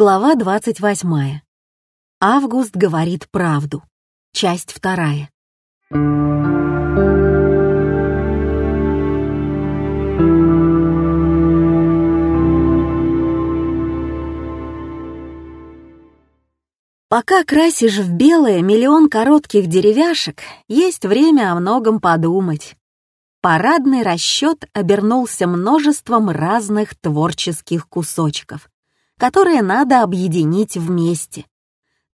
Глава 28. Август говорит правду. Часть вторая. Пока красишь в белое миллион коротких деревяшек, есть время о многом подумать. Парадный расчет обернулся множеством разных творческих кусочков, которые надо объединить вместе.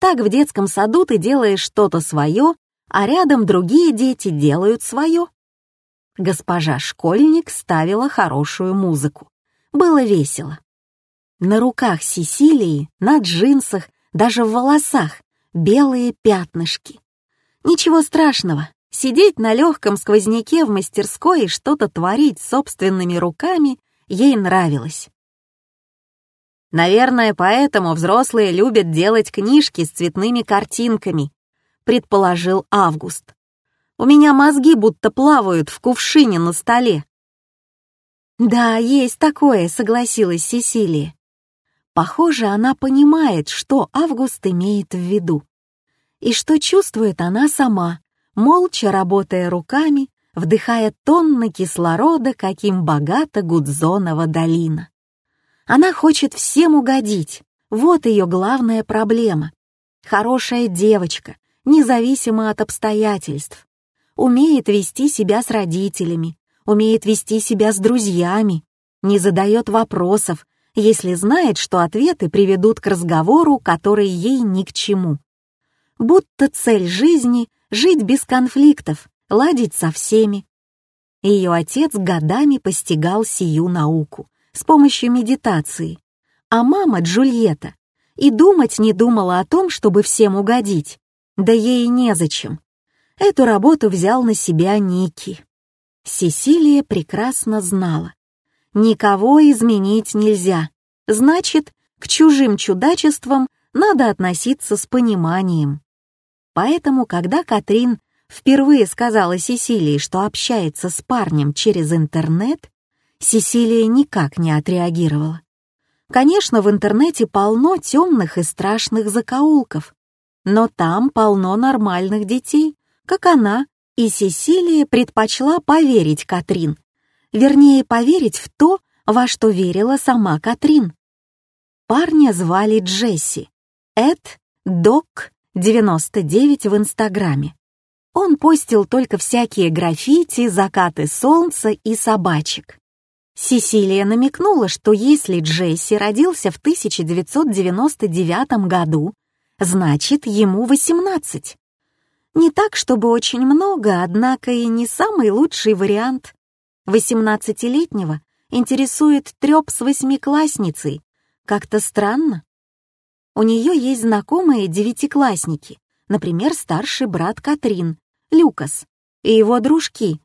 Так в детском саду ты делаешь что-то свое, а рядом другие дети делают свое. Госпожа Школьник ставила хорошую музыку. Было весело. На руках Сесилии, на джинсах, даже в волосах белые пятнышки. Ничего страшного, сидеть на легком сквозняке в мастерской и что-то творить собственными руками ей нравилось. Наверное, поэтому взрослые любят делать книжки с цветными картинками, предположил Август. У меня мозги будто плавают в кувшине на столе. Да, есть такое, согласилась Сесилия. Похоже, она понимает, что Август имеет в виду. И что чувствует она сама, молча работая руками, вдыхая тонны кислорода, каким богата Гудзонова долина. Она хочет всем угодить, вот ее главная проблема. Хорошая девочка, независимо от обстоятельств. Умеет вести себя с родителями, умеет вести себя с друзьями, не задает вопросов, если знает, что ответы приведут к разговору, который ей ни к чему. Будто цель жизни — жить без конфликтов, ладить со всеми. Ее отец годами постигал сию науку с помощью медитации, а мама Джульетта и думать не думала о том, чтобы всем угодить, да ей незачем. Эту работу взял на себя Ники. Сесилия прекрасно знала, Никого изменить нельзя. Значит, к чужим чудачествам надо относиться с пониманием. Поэтому, когда Катрин впервые сказала Сесилии, что общается с парнем через интернет, Сесилия никак не отреагировала. Конечно, в интернете полно темных и страшных закоулков, но там полно нормальных детей, как она, и Сесилия предпочла поверить Катрин, вернее, поверить в то, во что верила сама Катрин. Парня звали Джесси, Эд Док 99 в Инстаграме. Он постил только всякие граффити, закаты солнца и собачек. Сесилия намекнула, что если Джесси родился в 1999 году, значит, ему 18. Не так, чтобы очень много, однако и не самый лучший вариант. 18-летнего интересует трёп с восьмиклассницей. Как-то странно. У нее есть знакомые девятиклассники, например, старший брат Катрин, Люкас, и его дружки.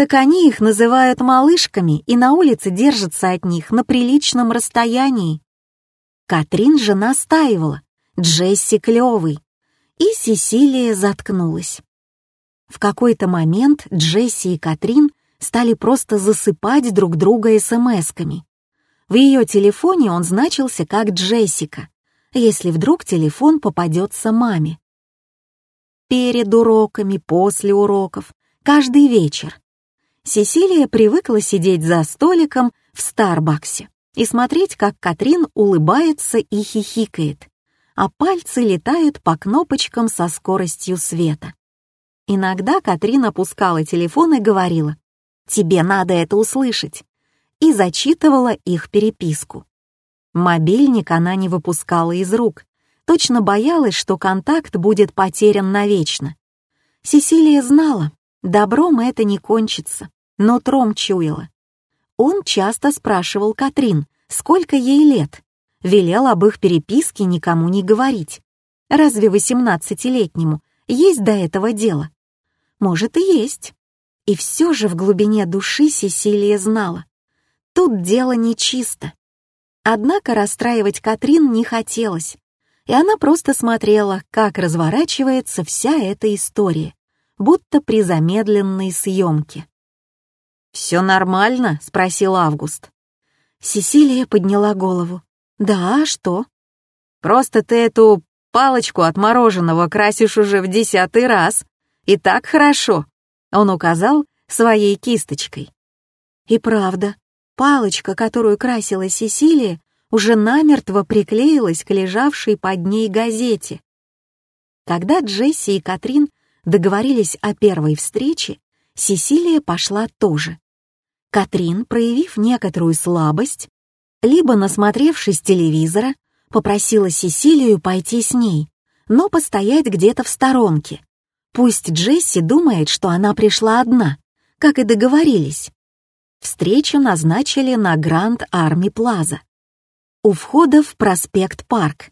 Так они их называют малышками и на улице держатся от них на приличном расстоянии. Катрин же настаивала, Джесси клёвый, и Сесилия заткнулась. В какой-то момент Джесси и Катрин стали просто засыпать друг друга смс-ками. В ее телефоне он значился как Джессика, если вдруг телефон попадется маме. Перед уроками, после уроков, каждый вечер. Сесилия привыкла сидеть за столиком в Старбаксе и смотреть, как Катрин улыбается и хихикает, а пальцы летают по кнопочкам со скоростью света. Иногда Катрин опускала телефон и говорила Тебе надо это услышать!» и зачитывала их переписку. Мобильник она не выпускала из рук, точно боялась, что контакт будет потерян навечно. Сесилия знала, добром это не кончится, но тром чуяла. Он часто спрашивал Катрин, сколько ей лет, велел об их переписке никому не говорить. Разве восемнадцатилетнему есть до этого дело? Может, и есть. И все же в глубине души Сесилия знала. Тут дело нечисто. Однако расстраивать Катрин не хотелось, и она просто смотрела, как разворачивается вся эта история, будто при замедленной съемке. «Все нормально?» — спросил Август. Сесилия подняла голову. «Да, а что?» Просто ты эту палочку от мороженого красишь уже в десятый раз. И так хорошо. Он указал своей кисточкой. И правда, палочка, которую красила Сесилия, уже намертво приклеилась к лежавшей под ней газете. Когда Джесси и Катрин договорились о первой встрече, Сесилия пошла тоже. Катрин, проявив некоторую слабость, либо насмотревшись телевизора, попросила Сесилию пойти с ней, но постоять где-то в сторонке. Пусть Джесси думает, что она пришла одна, как и договорились. Встречу назначили на Гранд Арми Плаза. У входа в проспект Парк.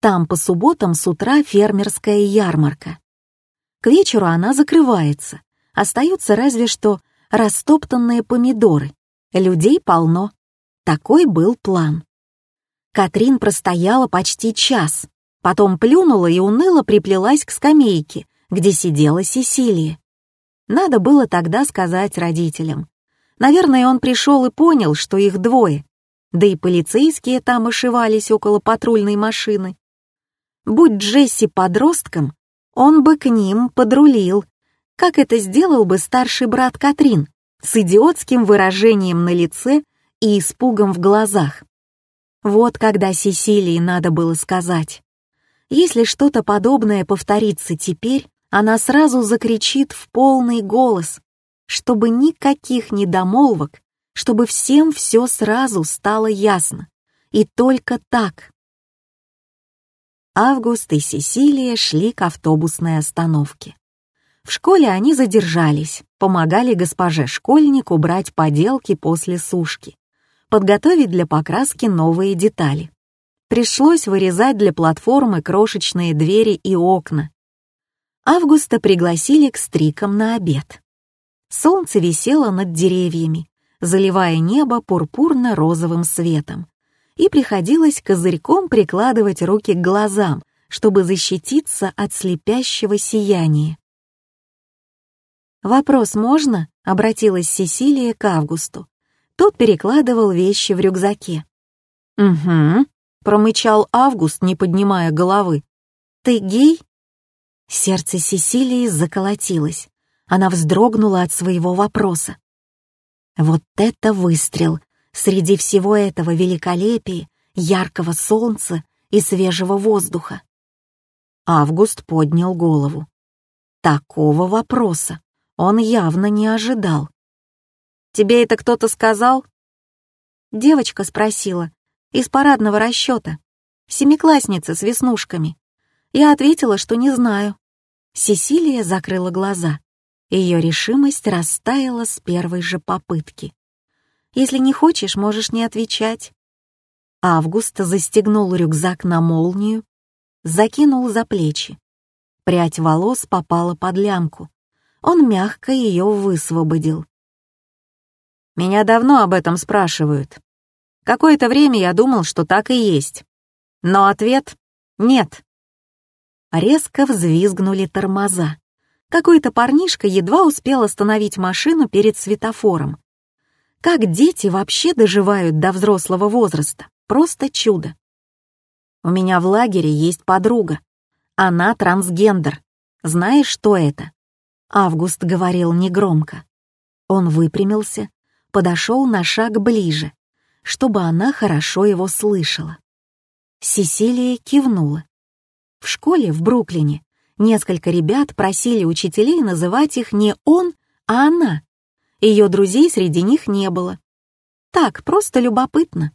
Там по субботам с утра фермерская ярмарка. К вечеру она закрывается. Остаются разве что растоптанные помидоры. Людей полно. Такой был план. Катрин простояла почти час, потом плюнула и уныло приплелась к скамейке, где сидела Сесилия. Надо было тогда сказать родителям. Наверное, он пришел и понял, что их двое, да и полицейские там ошивались около патрульной машины. Будь Джесси подростком, он бы к ним подрулил, как это сделал бы старший брат Катрин, с идиотским выражением на лице и испугом в глазах. Вот когда Сесилии надо было сказать. Если что-то подобное повторится теперь, она сразу закричит в полный голос, чтобы никаких недомолвок, чтобы всем все сразу стало ясно. И только так. Август и Сесилия шли к автобусной остановке. В школе они задержались, помогали госпоже школьник убрать поделки после сушки подготовить для покраски новые детали. Пришлось вырезать для платформы крошечные двери и окна. Августа пригласили к стрикам на обед. Солнце висело над деревьями, заливая небо пурпурно-розовым светом, и приходилось козырьком прикладывать руки к глазам, чтобы защититься от слепящего сияния. «Вопрос можно?» — обратилась Сесилия к Августу. Тот перекладывал вещи в рюкзаке. «Угу», — промычал Август, не поднимая головы. «Ты гей?» Сердце Сесилии заколотилось. Она вздрогнула от своего вопроса. Вот это выстрел среди всего этого великолепия, яркого солнца и свежего воздуха. Август поднял голову. Такого вопроса он явно не ожидал. Тебе это кто-то сказал?» Девочка спросила, из парадного расчета. Семиклассница с веснушками. Я ответила, что не знаю. Сесилия закрыла глаза. Ее решимость растаяла с первой же попытки. «Если не хочешь, можешь не отвечать». Август застегнул рюкзак на молнию, закинул за плечи. Прядь волос попала под лямку. Он мягко ее высвободил. Меня давно об этом спрашивают. Какое-то время я думал, что так и есть. Но ответ — нет. Резко взвизгнули тормоза. Какой-то парнишка едва успел остановить машину перед светофором. Как дети вообще доживают до взрослого возраста? Просто чудо. У меня в лагере есть подруга. Она трансгендер. Знаешь, что это? Август говорил негромко. Он выпрямился, подошел на шаг ближе, чтобы она хорошо его слышала. Сесилия кивнула. В школе в Бруклине несколько ребят просили учителей называть их не он, а она. Ее друзей среди них не было. Так, просто любопытно.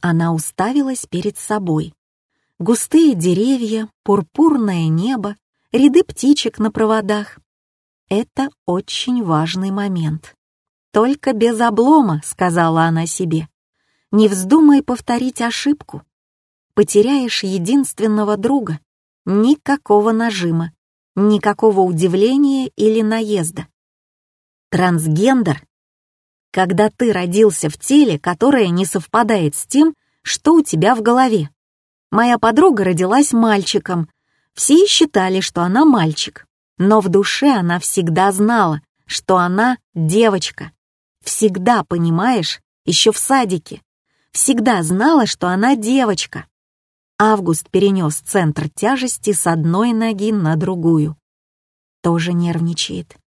Она уставилась перед собой. Густые деревья, пурпурное небо, ряды птичек на проводах. Это очень важный момент. «Только без облома», — сказала она себе. «Не вздумай повторить ошибку. Потеряешь единственного друга. Никакого нажима, никакого удивления или наезда. Трансгендер — когда ты родился в теле, которое не совпадает с тем, что у тебя в голове. Моя подруга родилась мальчиком. Все считали, что она мальчик, но в душе она всегда знала, что она девочка. Всегда, понимаешь, еще в садике. Всегда знала, что она девочка. Август перенес центр тяжести с одной ноги на другую. Тоже нервничает.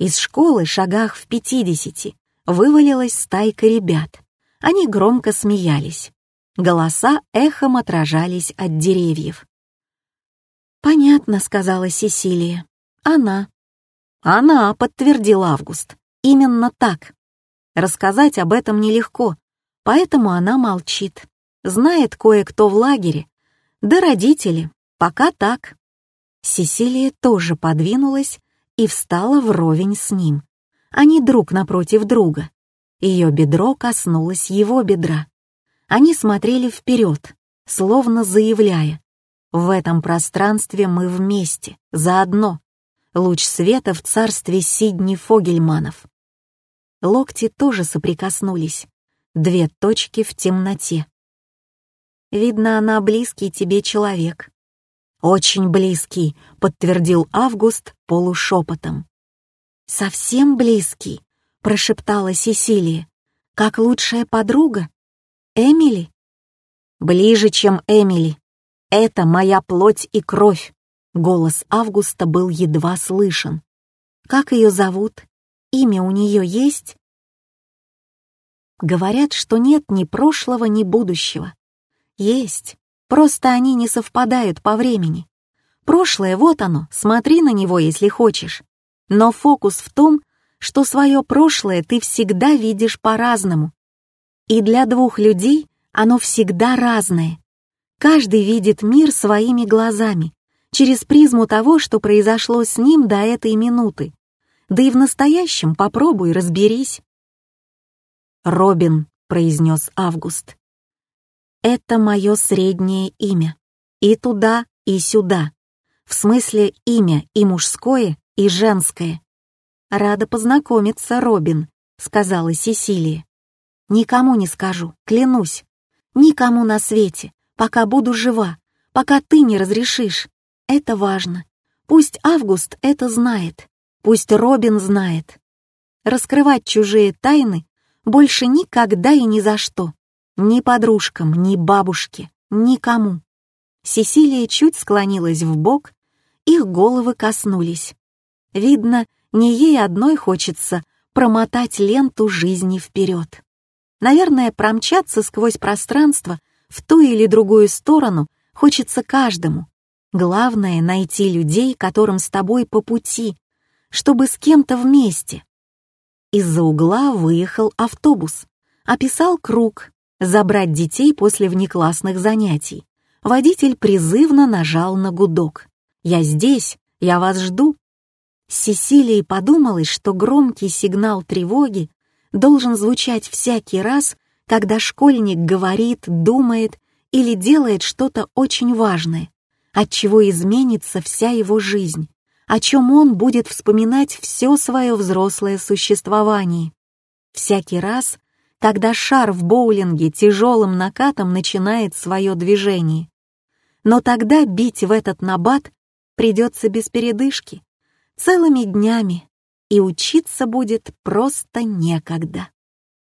Из школы, шагах в пятидесяти, вывалилась стайка ребят. Они громко смеялись. Голоса эхом отражались от деревьев. «Понятно», — сказала Сесилия. «Она». «Она», — подтвердил Август. «Именно так. Рассказать об этом нелегко, поэтому она молчит. Знает кое-кто в лагере, да родители, пока так». Сесилия тоже подвинулась и встала вровень с ним. Они друг напротив друга. Ее бедро коснулось его бедра. Они смотрели вперед, словно заявляя, «В этом пространстве мы вместе, заодно. Луч света в царстве Сидни Фогельманов». Локти тоже соприкоснулись, две точки в темноте. «Видно, она близкий тебе человек». «Очень близкий», — подтвердил Август полушепотом. «Совсем близкий», — прошептала Сесилия. «Как лучшая подруга? Эмили?» «Ближе, чем Эмили. Это моя плоть и кровь». Голос Августа был едва слышен. «Как ее зовут? Имя у нее есть?» Говорят, что нет ни прошлого, ни будущего. Есть, просто они не совпадают по времени. Прошлое, вот оно, смотри на него, если хочешь. Но фокус в том, что свое прошлое ты всегда видишь по-разному. И для двух людей оно всегда разное. Каждый видит мир своими глазами, через призму того, что произошло с ним до этой минуты. Да и в настоящем попробуй разберись. «Робин», — произнес Август. «Это мое среднее имя. И туда, и сюда. В смысле имя и мужское, и женское. «Рада познакомиться, Робин», — сказала Сесилия. «Никому не скажу, клянусь. Никому на свете, пока буду жива, пока ты не разрешишь. Это важно. Пусть Август это знает, пусть Робин знает. Раскрывать чужие тайны больше никогда и ни за что. Ни подружкам, ни бабушке, никому». Сесилия чуть склонилась в бок, их головы коснулись. Видно, не ей одной хочется промотать ленту жизни вперед. Наверное, промчаться сквозь пространство в ту или другую сторону хочется каждому. Главное — найти людей, которым с тобой по пути, чтобы с кем-то вместе. Из-за угла выехал автобус, описал круг, забрать детей после внеклассных занятий. Водитель призывно нажал на гудок. «Я здесь, я вас жду». Сесилии подумалось, что громкий сигнал тревоги должен звучать всякий раз, когда школьник говорит, думает или делает что-то очень важное, от чего изменится вся его жизнь, о чем он будет вспоминать все свое взрослое существование. Всякий раз, когда шар в боулинге тяжелым накатом начинает свое движение. Но тогда бить в этот набат придется без передышки, целыми днями, и учиться будет просто некогда.